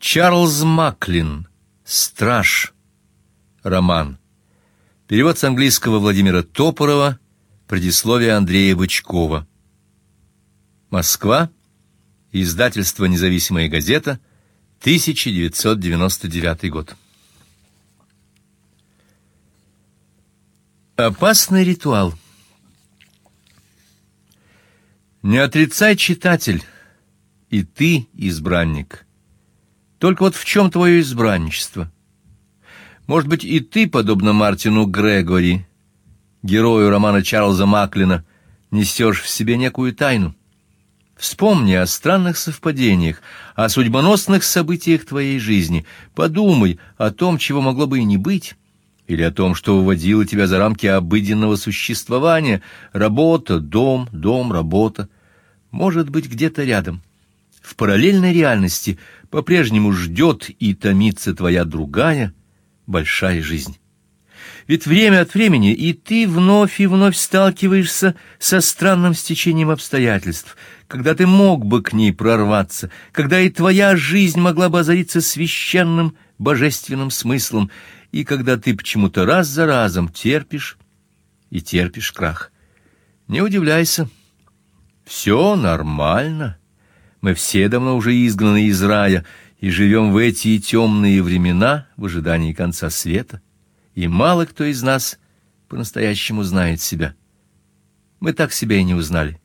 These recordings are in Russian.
Чарльз Маклин. Страж. Роман. Перевод с английского Владимира Топорова. Предисловие Андрея Бычкова. Москва. Издательство «Независимая газета», 1999 год. Опасный ритуал. Не отрицай, читатель, и ты, избранник. Только вот в чем твое избранничество? Может быть, и ты, подобно Мартину Грегори, герою романа Чарльза Маклина, несешь в себе некую тайну? Вспомни о странных совпадениях, о судьбоносных событиях твоей жизни. Подумай о том, чего могло бы и не быть, или о том, что выводило тебя за рамки обыденного существования. Работа, дом, дом, работа. Может быть, где-то рядом. В параллельной реальности по-прежнему ждет и томится твоя другая большая жизнь. Ведь время от времени и ты вновь и вновь сталкиваешься со странным стечением обстоятельств, когда ты мог бы к ней прорваться, когда и твоя жизнь могла бы озариться священным божественным смыслом, и когда ты почему-то раз за разом терпишь и терпишь крах. Не удивляйся. Все нормально. Мы все давно уже изгнаны из рая и живем в эти темные времена в ожидании конца света и мало кто из нас по-настоящему знает себя. Мы так себя и не узнали.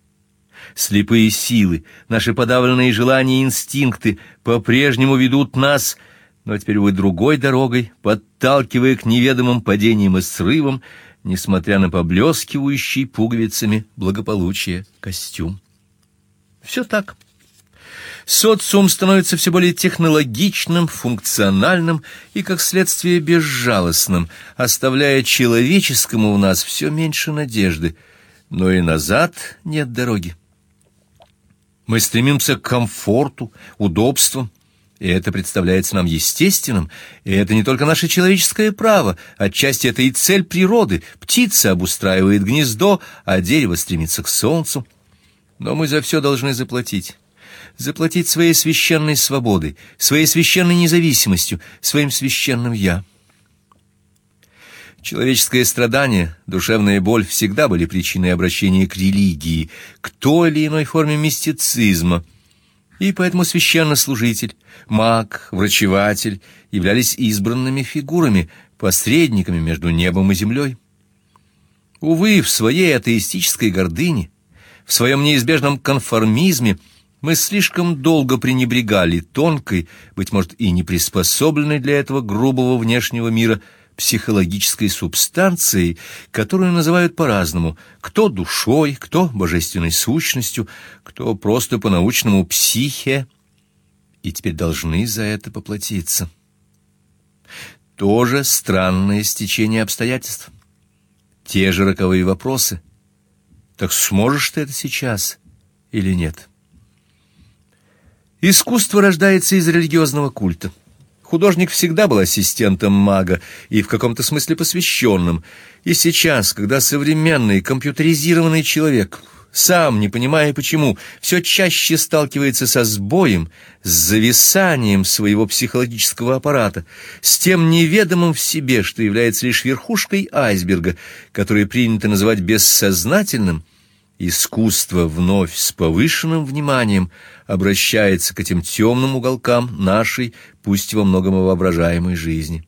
Слепые силы, наши подавленные желания и инстинкты по-прежнему ведут нас, но теперь вы другой дорогой, подталкивая к неведомым падениям и срывам, несмотря на поблескивающий пуговицами благополучие костюм. Все так. Социум становится все более технологичным, функциональным и, как следствие, безжалостным, оставляя человеческому у нас все меньше надежды. Но и назад нет дороги. Мы стремимся к комфорту, удобствам, и это представляется нам естественным, и это не только наше человеческое право, отчасти это и цель природы. Птица обустраивает гнездо, а дерево стремится к солнцу. Но мы за все должны заплатить заплатить своей священной свободой, своей священной независимостью, своим священным «я». Человеческое страдание, душевная боль всегда были причиной обращения к религии, к той или иной форме мистицизма. И поэтому священнослужитель, маг, врачеватель являлись избранными фигурами, посредниками между небом и землей. Увы, в своей атеистической гордыне, в своем неизбежном конформизме – мы слишком долго пренебрегали тонкой, быть может, и не приспособленной для этого грубого внешнего мира психологической субстанцией, которую называют по-разному: кто душой, кто божественной сущностью, кто просто по-научному психе, и теперь должны за это поплатиться. Тоже странное стечение обстоятельств. Те же роковые вопросы. Так сможешь ты это сейчас или нет? Искусство рождается из религиозного культа. Художник всегда был ассистентом мага и в каком-то смысле посвященным. И сейчас, когда современный компьютеризированный человек, сам не понимая почему, все чаще сталкивается со сбоем, с зависанием своего психологического аппарата, с тем неведомым в себе, что является лишь верхушкой айсберга, который принято называть бессознательным, искусство вновь с повышенным вниманием обращается к этим темным уголкам нашей, пусть во многом воображаемой жизни.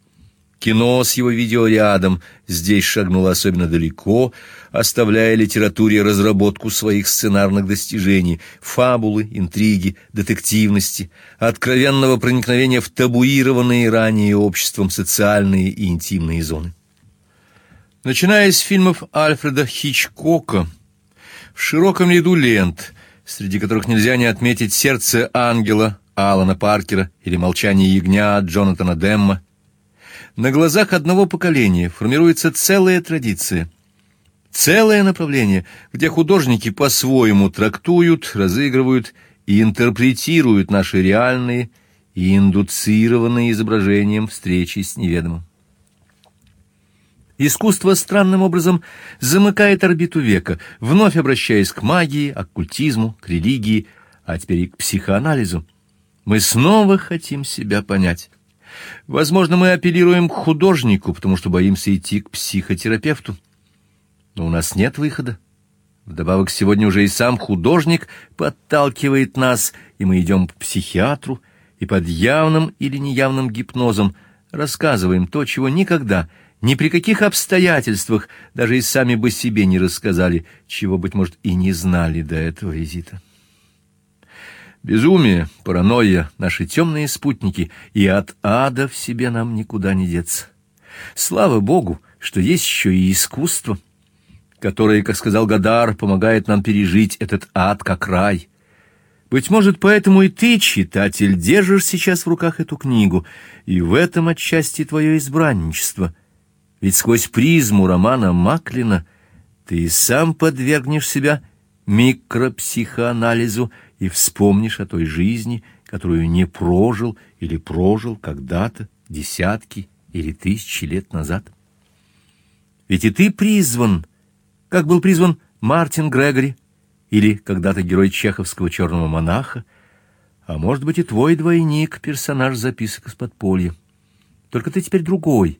Кино с его видеорядом здесь шагнуло особенно далеко, оставляя литературе разработку своих сценарных достижений, фабулы, интриги, детективности, откровенного проникновения в табуированные ранее обществом социальные и интимные зоны. Начиная с фильмов Альфреда Хичкока, в широком ряду лент, среди которых нельзя не отметить «Сердце ангела» Алана Паркера или «Молчание ягня» Джонатана Демма, на глазах одного поколения формируется целая традиция, целое направление, где художники по-своему трактуют, разыгрывают и интерпретируют наши реальные и индуцированные изображением встречи с неведомым. Искусство странным образом замыкает орбиту века, вновь обращаясь к магии, оккультизму, к религии, а теперь и к психоанализу. Мы снова хотим себя понять. Возможно, мы апеллируем к художнику, потому что боимся идти к психотерапевту. Но у нас нет выхода. Вдобавок сегодня уже и сам художник подталкивает нас, и мы идем к психиатру, и под явным или неявным гипнозом рассказываем то, чего никогда, ни при каких обстоятельствах даже и сами бы себе не рассказали, чего, быть может, и не знали до этого визита. Безумие, паранойя — наши темные спутники, и от ада в себе нам никуда не деться. Слава Богу, что есть еще и искусство, которое, как сказал Гадар, помогает нам пережить этот ад как рай. Быть может, поэтому и ты, читатель, держишь сейчас в руках эту книгу, и в этом отчасти твое избранничество. Ведь сквозь призму романа Маклина ты сам подвергнешь себя микропсихоанализу и вспомнишь о той жизни, которую не прожил или прожил когда-то десятки или тысячи лет назад. Ведь и ты призван, как был призван Мартин Грегори, или когда-то герой чеховского черного монаха, а может быть и твой двойник, персонаж записок из подполья. Только ты теперь другой.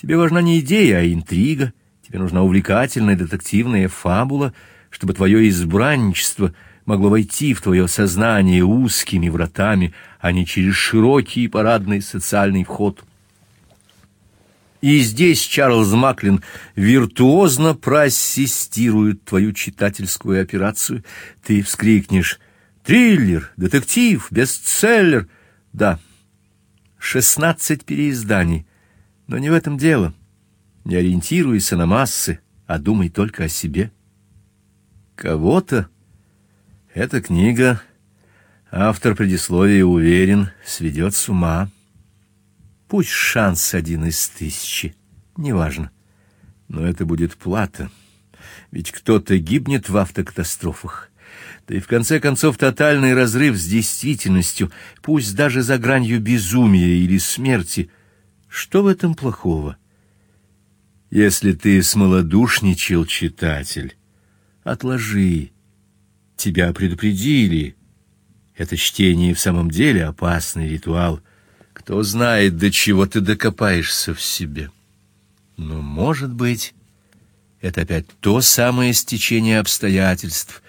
Тебе важна не идея, а интрига. Тебе нужна увлекательная детективная фабула, чтобы твое избранничество могло войти в твое сознание узкими вратами, а не через широкий парадный социальный вход. И здесь Чарльз Маклин виртуозно проассистирует твою читательскую операцию. Ты вскрикнешь «Триллер! Детектив! Бестселлер!» Да, шестнадцать переизданий. Но не в этом дело. Не ориентируйся на массы, а думай только о себе. Кого-то эта книга, автор предисловия уверен, сведет с ума. Пусть шанс один из тысячи, неважно. Но это будет плата. Ведь кто-то гибнет в автокатастрофах. Да и в конце концов тотальный разрыв с действительностью, пусть даже за гранью безумия или смерти. Что в этом плохого? Если ты смолодушничал, читатель, отложи. Тебя предупредили. Это чтение в самом деле опасный ритуал — кто знает, до чего ты докопаешься в себе. Но, может быть, это опять то самое стечение обстоятельств,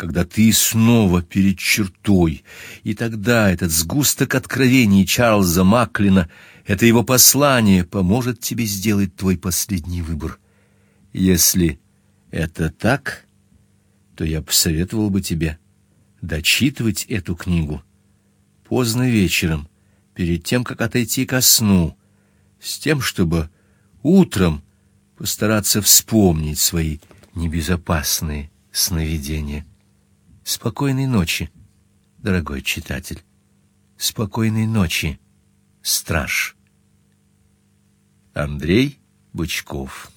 когда ты снова перед чертой, и тогда этот сгусток откровений Чарльза Маклина, это его послание, поможет тебе сделать твой последний выбор. Если это так, то я посоветовал бы тебе дочитывать эту книгу поздно вечером, перед тем, как отойти ко сну, с тем, чтобы утром постараться вспомнить свои небезопасные сновидения. Спокойной ночи, дорогой читатель. Спокойной ночи, страж. Андрей Бычков